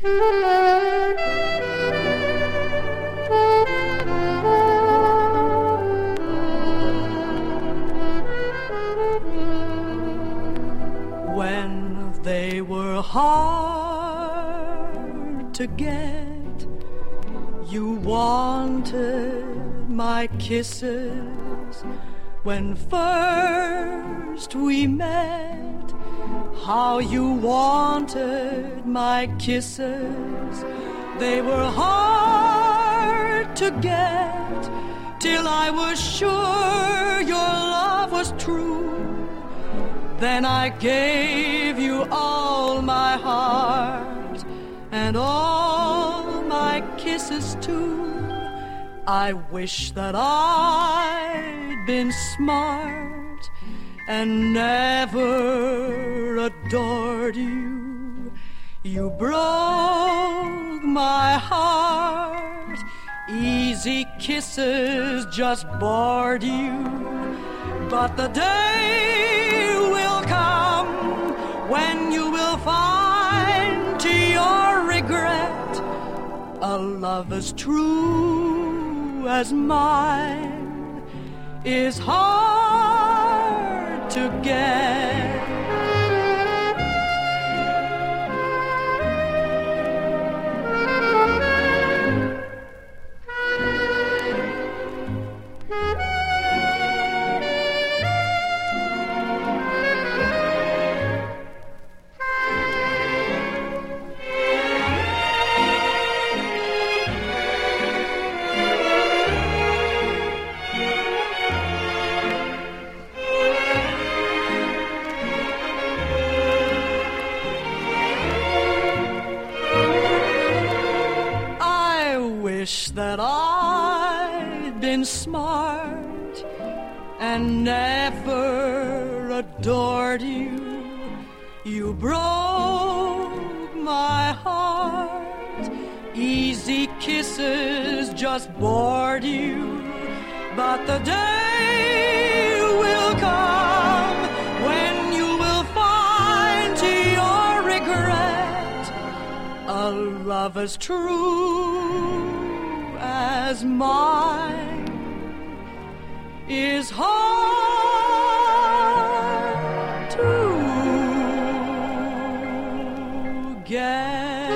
When they were hard to get, you wanted my kisses. When first we met, how you wanted my kisses. They were hard to get till I was sure your love was true. Then I gave you all my heart and all my kisses too. I wish that I'd been smart and never adored you. You broke my heart. Easy kisses just bored you. But the day will come when you will find to your regret a love as true as mine is hard to get. That I'd been smart and never adored you. You broke my heart. Easy kisses just bored you. But the day will come when you will find to your regret a love as true as mine is hard to get.